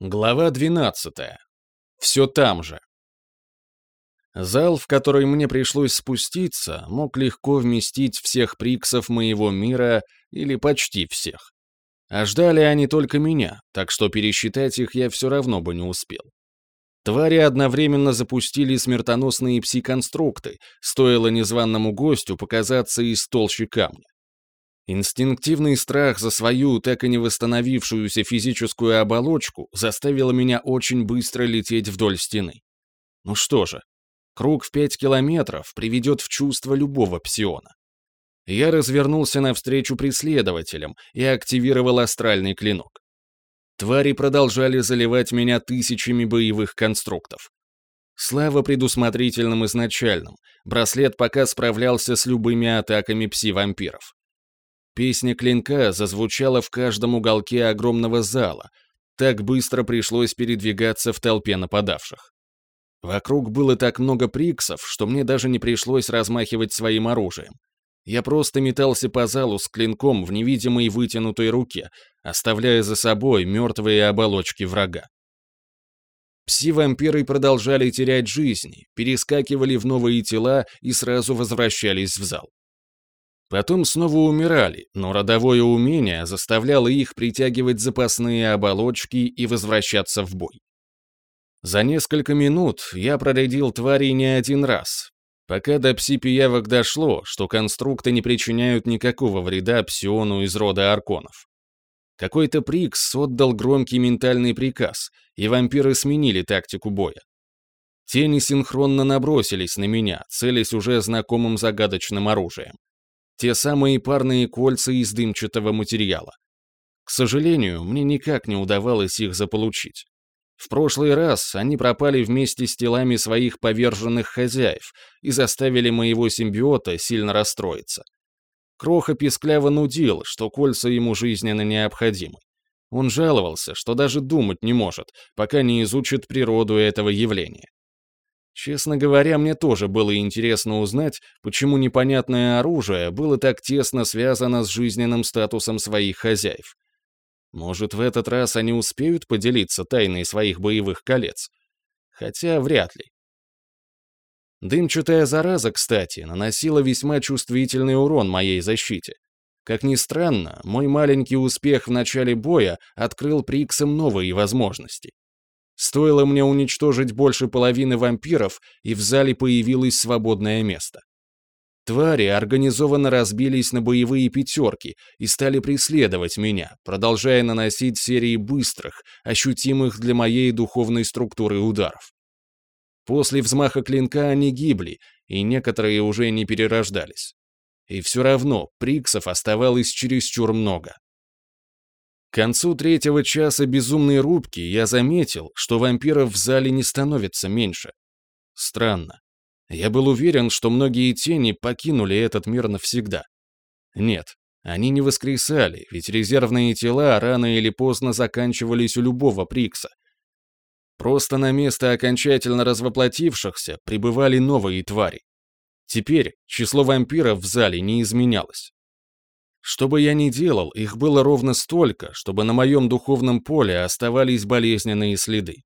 Глава 12. Все там же. Зал, в который мне пришлось спуститься, мог легко вместить всех приксов моего мира или почти всех. А ждали они только меня, так что пересчитать их я все равно бы не успел. Твари одновременно запустили смертоносные пси-конструкты, стоило незваному гостю показаться из толщи камня. Инстинктивный страх за свою, так и не восстановившуюся физическую оболочку заставил меня очень быстро лететь вдоль стены. Ну что же, круг в пять километров приведет в чувство любого псиона. Я развернулся навстречу преследователям и активировал астральный клинок. Твари продолжали заливать меня тысячами боевых конструктов. Слава предусмотрительным изначальным, браслет пока справлялся с любыми атаками пси-вампиров. Песня клинка зазвучала в каждом уголке огромного зала. Так быстро пришлось передвигаться в толпе нападавших. Вокруг было так много приксов, что мне даже не пришлось размахивать своим оружием. Я просто метался по залу с клинком в невидимой вытянутой руке, оставляя за собой мертвые оболочки врага. Пси-вампиры продолжали терять жизни, перескакивали в новые тела и сразу возвращались в зал. Потом снова умирали, но родовое умение заставляло их притягивать запасные оболочки и возвращаться в бой. За несколько минут я проредил тварей не один раз, пока до пси-пиявок дошло, что конструкты не причиняют никакого вреда псиону из рода арконов. Какой-то Прикс отдал громкий ментальный приказ, и вампиры сменили тактику боя. Тени синхронно набросились на меня, целясь уже знакомым загадочным оружием. Те самые парные кольца из дымчатого материала. К сожалению, мне никак не удавалось их заполучить. В прошлый раз они пропали вместе с телами своих поверженных хозяев и заставили моего симбиота сильно расстроиться. Кроха пискляво нудил, что кольца ему жизненно необходимы. Он жаловался, что даже думать не может, пока не изучит природу этого явления. Честно говоря, мне тоже было интересно узнать, почему непонятное оружие было так тесно связано с жизненным статусом своих хозяев. Может, в этот раз они успеют поделиться тайной своих боевых колец? Хотя вряд ли. Дымчатая зараза, кстати, наносила весьма чувствительный урон моей защите. Как ни странно, мой маленький успех в начале боя открыл Приксам новые возможности. Стоило мне уничтожить больше половины вампиров, и в зале появилось свободное место. Твари организованно разбились на боевые пятерки и стали преследовать меня, продолжая наносить серии быстрых, ощутимых для моей духовной структуры ударов. После взмаха клинка они гибли, и некоторые уже не перерождались. И все равно приксов оставалось чересчур много. К концу третьего часа безумной рубки я заметил, что вампиров в зале не становится меньше. Странно. Я был уверен, что многие тени покинули этот мир навсегда. Нет, они не воскресали, ведь резервные тела рано или поздно заканчивались у любого Прикса. Просто на место окончательно развоплотившихся прибывали новые твари. Теперь число вампиров в зале не изменялось. Что бы я ни делал, их было ровно столько, чтобы на моем духовном поле оставались болезненные следы.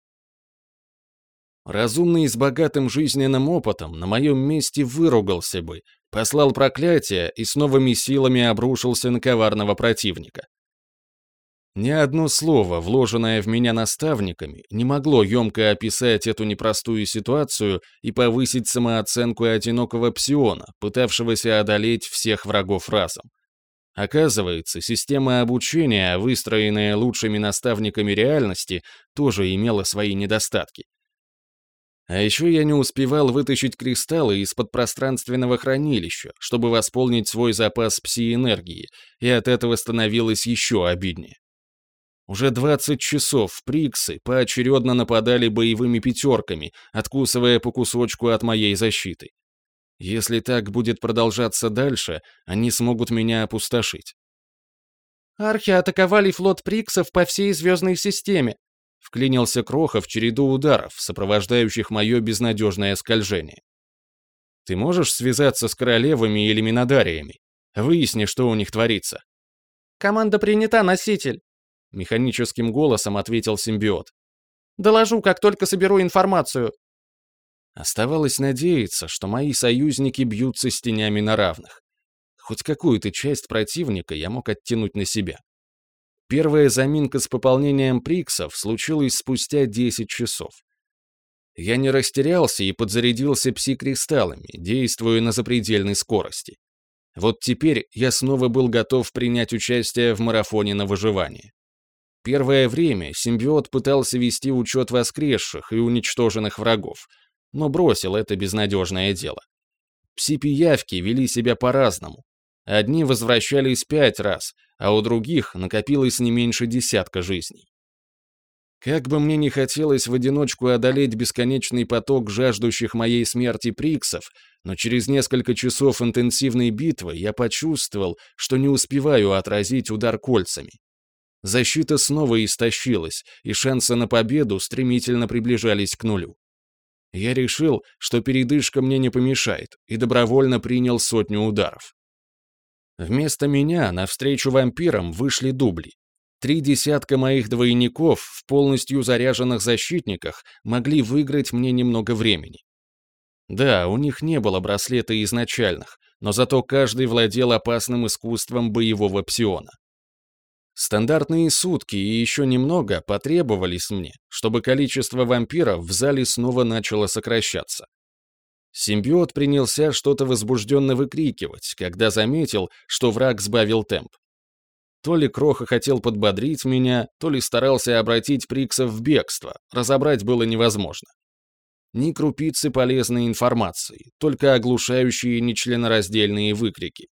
Разумный с богатым жизненным опытом на моем месте выругался бы, послал проклятие и с новыми силами обрушился на коварного противника. Ни одно слово, вложенное в меня наставниками, не могло емко описать эту непростую ситуацию и повысить самооценку одинокого псиона, пытавшегося одолеть всех врагов разом. Оказывается, система обучения, выстроенная лучшими наставниками реальности, тоже имела свои недостатки. А еще я не успевал вытащить кристаллы из-под пространственного хранилища, чтобы восполнить свой запас пси-энергии, и от этого становилось еще обиднее. Уже 20 часов Приксы поочередно нападали боевыми пятерками, откусывая по кусочку от моей защиты. Если так будет продолжаться дальше, они смогут меня опустошить. «Архи атаковали флот Приксов по всей звездной системе», вклинился Кроха в череду ударов, сопровождающих мое безнадежное скольжение. «Ты можешь связаться с королевами или минодариями? Выясни, что у них творится». «Команда принята, носитель», — механическим голосом ответил симбиот. Доложу, как только соберу информацию». Оставалось надеяться, что мои союзники бьются с тенями на равных. Хоть какую-то часть противника я мог оттянуть на себя. Первая заминка с пополнением приксов случилась спустя 10 часов. Я не растерялся и подзарядился пси-кристаллами, действуя на запредельной скорости. Вот теперь я снова был готов принять участие в марафоне на выживание. Первое время симбиот пытался вести учет воскресших и уничтоженных врагов, но бросил это безнадежное дело. Пси-пиявки вели себя по-разному. Одни возвращались пять раз, а у других накопилось не меньше десятка жизней. Как бы мне ни хотелось в одиночку одолеть бесконечный поток жаждущих моей смерти приксов, но через несколько часов интенсивной битвы я почувствовал, что не успеваю отразить удар кольцами. Защита снова истощилась, и шансы на победу стремительно приближались к нулю. Я решил, что передышка мне не помешает, и добровольно принял сотню ударов. Вместо меня навстречу вампирам вышли дубли. Три десятка моих двойников в полностью заряженных защитниках могли выиграть мне немного времени. Да, у них не было браслета изначальных, но зато каждый владел опасным искусством боевого псиона. Стандартные сутки и еще немного потребовались мне, чтобы количество вампиров в зале снова начало сокращаться. Симбиот принялся что-то возбужденно выкрикивать, когда заметил, что враг сбавил темп. То ли Кроха хотел подбодрить меня, то ли старался обратить Прикса в бегство, разобрать было невозможно. Ни крупицы полезной информации, только оглушающие нечленораздельные выкрики.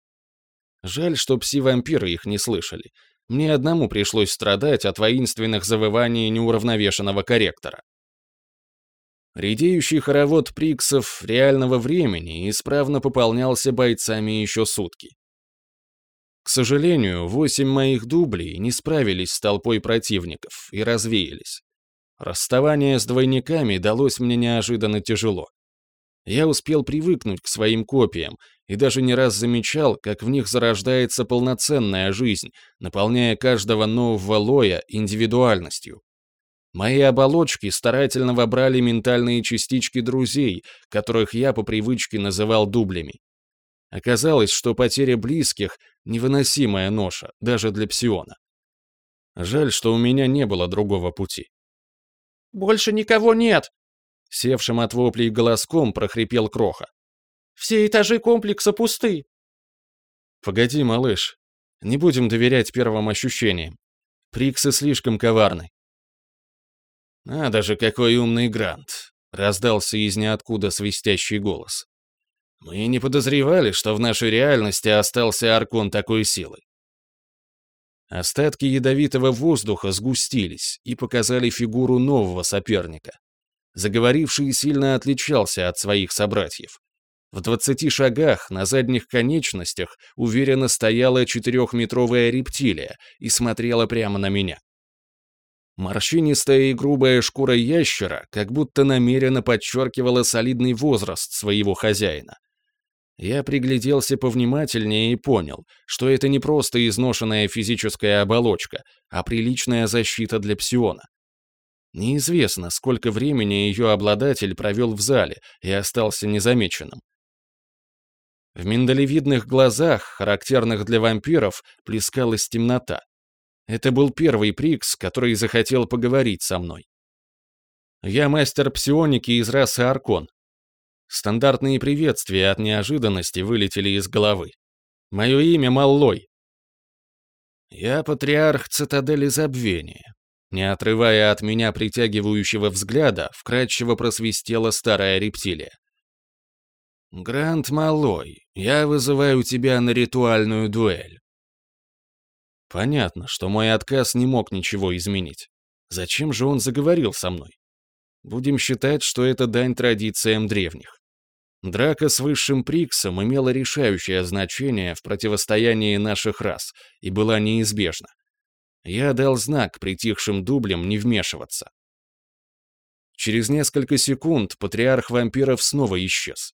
Жаль, что пси-вампиры их не слышали. Мне одному пришлось страдать от воинственных завываний неуравновешенного корректора. Редеющий хоровод Приксов реального времени исправно пополнялся бойцами еще сутки. К сожалению, восемь моих дублей не справились с толпой противников и развеялись. Расставание с двойниками далось мне неожиданно тяжело. Я успел привыкнуть к своим копиям и даже не раз замечал, как в них зарождается полноценная жизнь, наполняя каждого нового лоя индивидуальностью. Мои оболочки старательно вобрали ментальные частички друзей, которых я по привычке называл дублями. Оказалось, что потеря близких — невыносимая ноша, даже для псиона. Жаль, что у меня не было другого пути. «Больше никого нет!» Севшим от воплей голоском прохрипел Кроха. «Все этажи комплекса пусты!» «Погоди, малыш. Не будем доверять первым ощущениям. Приксы слишком коварны». «Надо же, какой умный Грант!» — раздался из ниоткуда свистящий голос. Мы не подозревали, что в нашей реальности остался Аркон такой силы. Остатки ядовитого воздуха сгустились и показали фигуру нового соперника. Заговоривший сильно отличался от своих собратьев. В двадцати шагах на задних конечностях уверенно стояла четырехметровая рептилия и смотрела прямо на меня. Морщинистая и грубая шкура ящера как будто намеренно подчеркивала солидный возраст своего хозяина. Я пригляделся повнимательнее и понял, что это не просто изношенная физическая оболочка, а приличная защита для псиона. Неизвестно, сколько времени ее обладатель провел в зале и остался незамеченным. В миндалевидных глазах, характерных для вампиров, плескалась темнота. Это был первый Прикс, который захотел поговорить со мной. Я мастер псионики из расы Аркон, Стандартные приветствия от неожиданности вылетели из головы. Мое имя Маллой. Я патриарх цитадели забвения. Не отрывая от меня притягивающего взгляда, вкрадчиво просвистела старая рептилия. «Грант Малой, я вызываю тебя на ритуальную дуэль». Понятно, что мой отказ не мог ничего изменить. Зачем же он заговорил со мной? Будем считать, что это дань традициям древних. Драка с высшим Приксом имела решающее значение в противостоянии наших рас и была неизбежна. Я дал знак притихшим дублям не вмешиваться. Через несколько секунд патриарх вампиров снова исчез.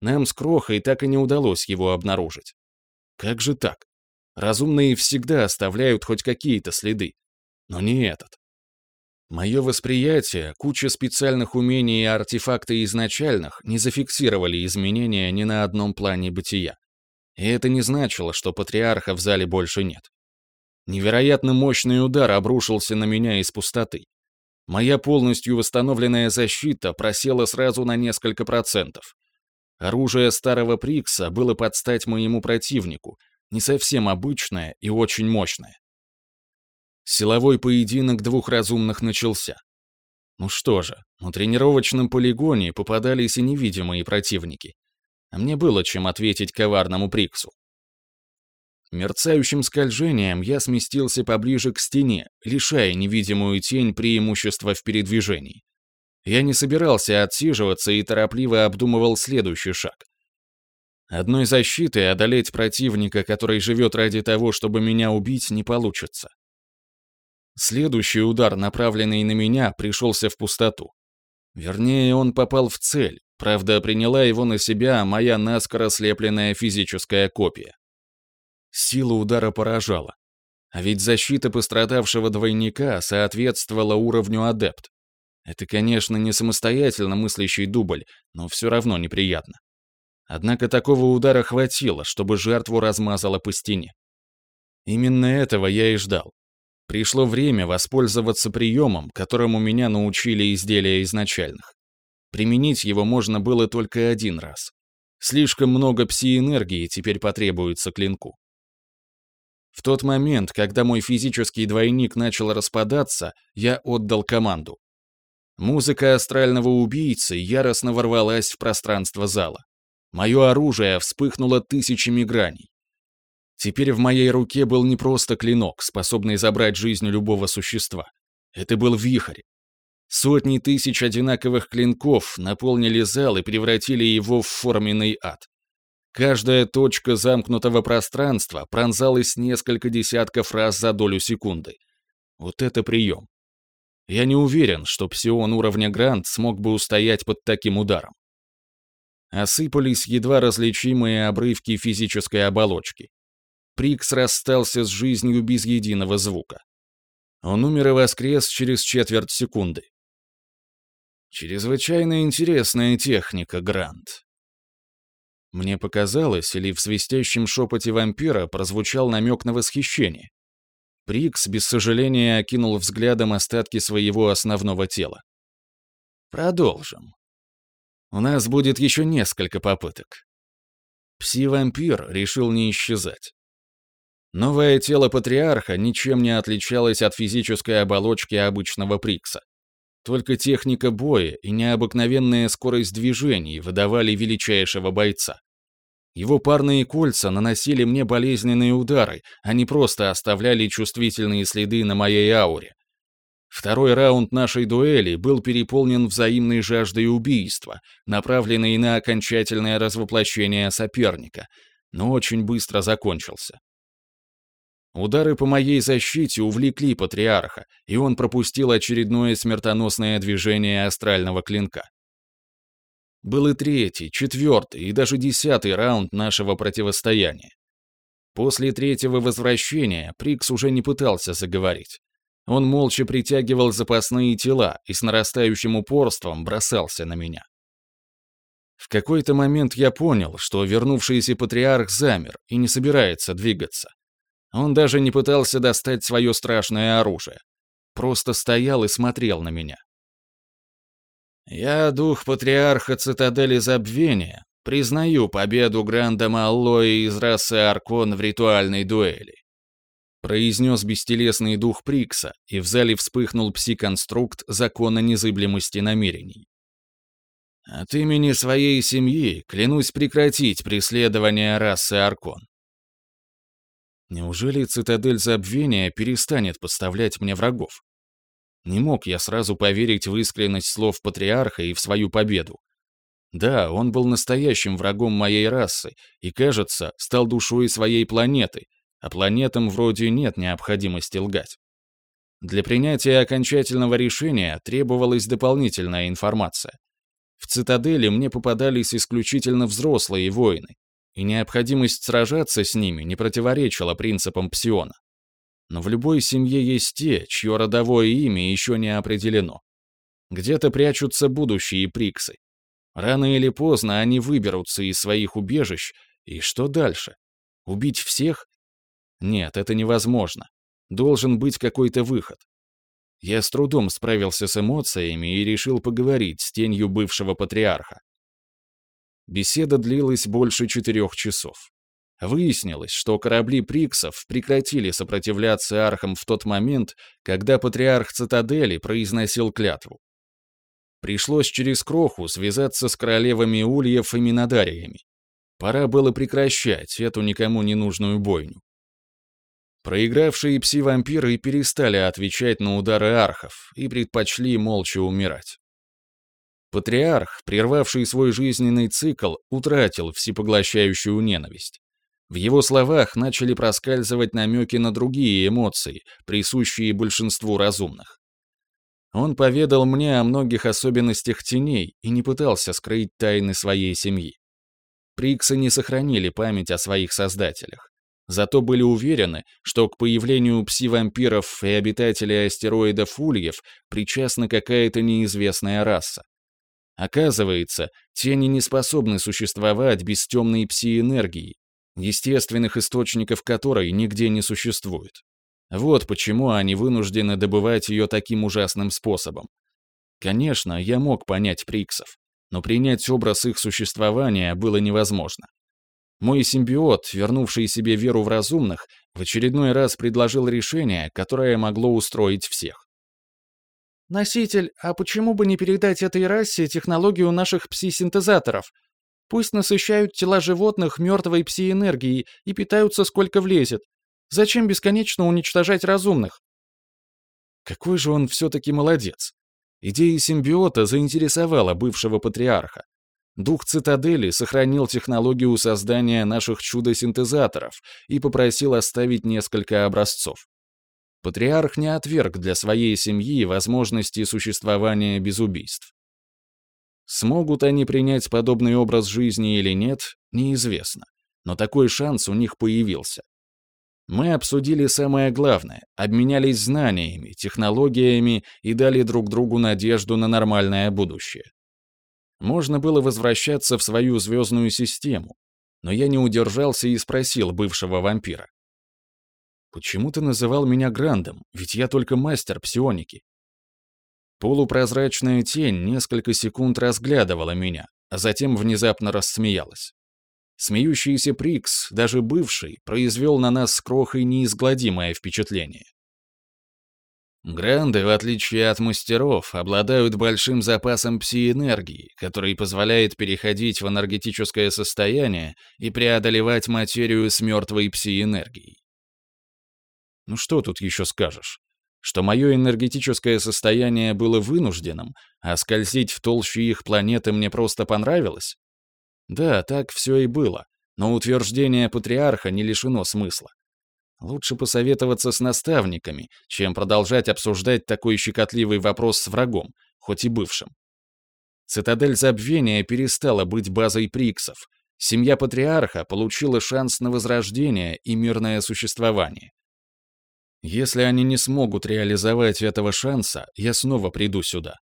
Нам с Крохой так и не удалось его обнаружить. Как же так? Разумные всегда оставляют хоть какие-то следы. Но не этот. Мое восприятие, куча специальных умений и артефакты изначальных не зафиксировали изменения ни на одном плане бытия. И это не значило, что патриарха в зале больше нет. Невероятно мощный удар обрушился на меня из пустоты. Моя полностью восстановленная защита просела сразу на несколько процентов. Оружие старого Прикса было под стать моему противнику, не совсем обычное и очень мощное. Силовой поединок двух разумных начался. Ну что же, на тренировочном полигоне попадались и невидимые противники. А мне было чем ответить коварному Приксу. Мерцающим скольжением я сместился поближе к стене, лишая невидимую тень преимущества в передвижении. Я не собирался отсиживаться и торопливо обдумывал следующий шаг. Одной защитой одолеть противника, который живет ради того, чтобы меня убить, не получится. Следующий удар, направленный на меня, пришелся в пустоту. Вернее, он попал в цель, правда, приняла его на себя моя наскоро слепленная физическая копия. Сила удара поражала. А ведь защита пострадавшего двойника соответствовала уровню адепт. Это, конечно, не самостоятельно мыслящий дубль, но все равно неприятно. Однако такого удара хватило, чтобы жертву размазало по стене. Именно этого я и ждал. Пришло время воспользоваться приемом, которому меня научили изделия изначальных. Применить его можно было только один раз. Слишком много пси-энергии теперь потребуется клинку. В тот момент, когда мой физический двойник начал распадаться, я отдал команду. Музыка астрального убийцы яростно ворвалась в пространство зала. Мое оружие вспыхнуло тысячами граней. Теперь в моей руке был не просто клинок, способный забрать жизнь любого существа. Это был вихрь. Сотни тысяч одинаковых клинков наполнили зал и превратили его в форменный ад. Каждая точка замкнутого пространства пронзалась несколько десятков раз за долю секунды. Вот это прием. Я не уверен, что псион уровня Грант смог бы устоять под таким ударом. Осыпались едва различимые обрывки физической оболочки. Прикс расстался с жизнью без единого звука. Он умер и воскрес через четверть секунды. Чрезвычайно интересная техника, Грант. Мне показалось, или в свистящем шепоте вампира прозвучал намек на восхищение. Прикс без сожаления окинул взглядом остатки своего основного тела. Продолжим. У нас будет еще несколько попыток. Пси-вампир решил не исчезать. Новое тело патриарха ничем не отличалось от физической оболочки обычного Прикса. Только техника боя и необыкновенная скорость движений выдавали величайшего бойца. Его парные кольца наносили мне болезненные удары, а не просто оставляли чувствительные следы на моей ауре. Второй раунд нашей дуэли был переполнен взаимной жаждой убийства, направленной на окончательное развоплощение соперника, но очень быстро закончился. Удары по моей защите увлекли патриарха, и он пропустил очередное смертоносное движение астрального клинка. Был и третий, четвертый и даже десятый раунд нашего противостояния. После третьего возвращения Прикс уже не пытался заговорить. Он молча притягивал запасные тела и с нарастающим упорством бросался на меня. В какой-то момент я понял, что вернувшийся патриарх замер и не собирается двигаться. Он даже не пытался достать свое страшное оружие. Просто стоял и смотрел на меня. «Я дух патриарха цитадели забвения, признаю победу Гранда Маллои из расы Аркон в ритуальной дуэли», произнес бестелесный дух Прикса, и в зале вспыхнул пси-конструкт закона незыблемости намерений. «От имени своей семьи клянусь прекратить преследование расы Аркон. Неужели цитадель забвения перестанет поставлять мне врагов? Не мог я сразу поверить в искренность слов патриарха и в свою победу. Да, он был настоящим врагом моей расы и, кажется, стал душой своей планеты, а планетам вроде нет необходимости лгать. Для принятия окончательного решения требовалась дополнительная информация. В цитадели мне попадались исключительно взрослые воины, и необходимость сражаться с ними не противоречила принципам псиона. Но в любой семье есть те, чье родовое имя еще не определено. Где-то прячутся будущие приксы. Рано или поздно они выберутся из своих убежищ, и что дальше? Убить всех? Нет, это невозможно. Должен быть какой-то выход. Я с трудом справился с эмоциями и решил поговорить с тенью бывшего патриарха. Беседа длилась больше четырех часов. Выяснилось, что корабли Приксов прекратили сопротивляться архам в тот момент, когда патриарх Цитадели произносил клятву. Пришлось через Кроху связаться с королевами Ульев и Минодариями. Пора было прекращать эту никому не нужную бойню. Проигравшие пси-вампиры перестали отвечать на удары архов и предпочли молча умирать. Патриарх, прервавший свой жизненный цикл, утратил всепоглощающую ненависть. В его словах начали проскальзывать намеки на другие эмоции, присущие большинству разумных. Он поведал мне о многих особенностях теней и не пытался скрыть тайны своей семьи. Приксы не сохранили память о своих создателях. Зато были уверены, что к появлению пси-вампиров и обитателей астероидов Ульев причастна какая-то неизвестная раса. Оказывается, тени не способны существовать без темной пси-энергии, естественных источников которой нигде не существует. Вот почему они вынуждены добывать ее таким ужасным способом. Конечно, я мог понять приксов, но принять образ их существования было невозможно. Мой симбиот, вернувший себе веру в разумных, в очередной раз предложил решение, которое могло устроить всех. «Носитель, а почему бы не передать этой расе технологию наших пси-синтезаторов? Пусть насыщают тела животных мертвой пси-энергией и питаются сколько влезет. Зачем бесконечно уничтожать разумных?» Какой же он все-таки молодец. Идея симбиота заинтересовала бывшего патриарха. Дух цитадели сохранил технологию создания наших чудо-синтезаторов и попросил оставить несколько образцов. Патриарх не отверг для своей семьи возможности существования без убийств. Смогут они принять подобный образ жизни или нет, неизвестно. Но такой шанс у них появился. Мы обсудили самое главное, обменялись знаниями, технологиями и дали друг другу надежду на нормальное будущее. Можно было возвращаться в свою звездную систему, но я не удержался и спросил бывшего вампира. «Почему ты называл меня Грандом? Ведь я только мастер псионики». Полупрозрачная тень несколько секунд разглядывала меня, а затем внезапно рассмеялась. Смеющийся Прикс, даже бывший, произвел на нас с Крохой неизгладимое впечатление. Гранды, в отличие от мастеров, обладают большим запасом пси-энергии, который позволяет переходить в энергетическое состояние и преодолевать материю с мертвой пси-энергией. Ну что тут еще скажешь? Что мое энергетическое состояние было вынужденным, а скользить в толще их планеты мне просто понравилось? Да, так все и было, но утверждение патриарха не лишено смысла. Лучше посоветоваться с наставниками, чем продолжать обсуждать такой щекотливый вопрос с врагом, хоть и бывшим. Цитадель забвения перестала быть базой приксов. Семья патриарха получила шанс на возрождение и мирное существование. Если они не смогут реализовать этого шанса, я снова приду сюда.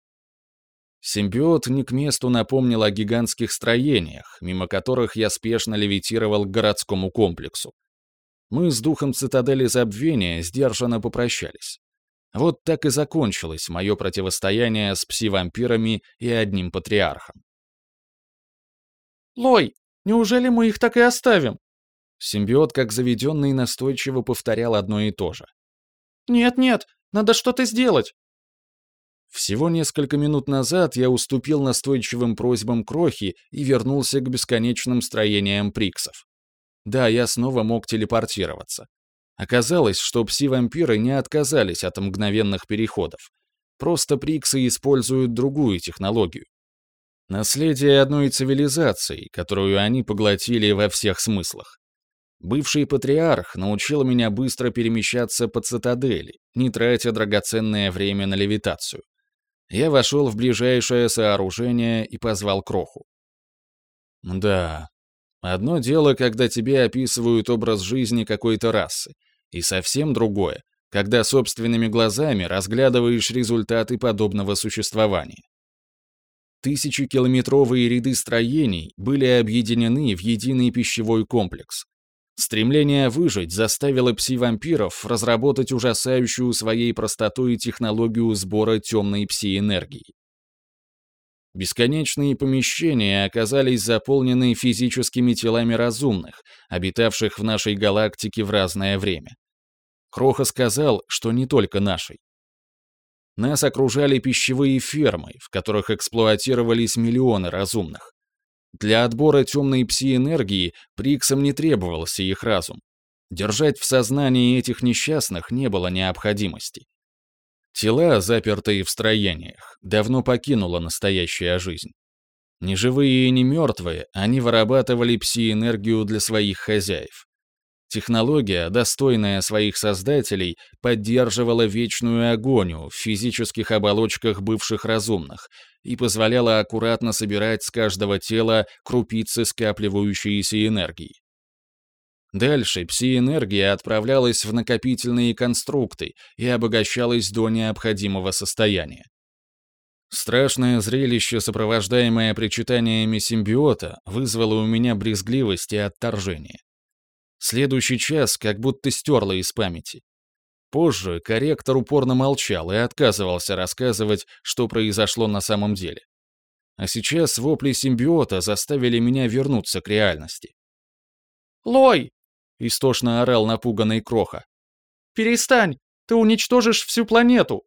Симбиот не к месту напомнил о гигантских строениях, мимо которых я спешно левитировал к городскому комплексу. Мы с духом цитадели забвения сдержанно попрощались. Вот так и закончилось мое противостояние с пси-вампирами и одним патриархом. «Лой, неужели мы их так и оставим?» Симбиот, как заведенный, настойчиво повторял одно и то же. «Нет-нет, надо что-то сделать!» Всего несколько минут назад я уступил настойчивым просьбам Крохи и вернулся к бесконечным строениям Приксов. Да, я снова мог телепортироваться. Оказалось, что пси-вампиры не отказались от мгновенных переходов. Просто приксы используют другую технологию. Наследие одной цивилизации, которую они поглотили во всех смыслах. Бывший патриарх научил меня быстро перемещаться по цитадели, не тратя драгоценное время на левитацию. Я вошел в ближайшее сооружение и позвал Кроху. Да, Одно дело, когда тебе описывают образ жизни какой-то расы, и совсем другое, когда собственными глазами разглядываешь результаты подобного существования. Тысячекилометровые ряды строений были объединены в единый пищевой комплекс. Стремление выжить заставило пси-вампиров разработать ужасающую своей простотой технологию сбора темной пси-энергии. Бесконечные помещения оказались заполнены физическими телами разумных, обитавших в нашей галактике в разное время. Кроха сказал, что не только нашей. Нас окружали пищевые фермы, в которых эксплуатировались миллионы разумных. Для отбора темной пси-энергии Приксам не требовался их разум. Держать в сознании этих несчастных не было необходимости. Тела, запертые в строениях, давно покинула настоящая жизнь. Ни живые и ни мертвые, они вырабатывали пси-энергию для своих хозяев. Технология, достойная своих создателей, поддерживала вечную агонию в физических оболочках бывших разумных и позволяла аккуратно собирать с каждого тела крупицы скапливающейся энергии. Дальше пси-энергия отправлялась в накопительные конструкты и обогащалась до необходимого состояния. Страшное зрелище, сопровождаемое причитаниями симбиота, вызвало у меня брезгливость и отторжение. Следующий час как будто стерло из памяти. Позже корректор упорно молчал и отказывался рассказывать, что произошло на самом деле. А сейчас вопли симбиота заставили меня вернуться к реальности. «Лой!» — истошно орал напуганный Кроха. «Перестань! Ты уничтожишь всю планету!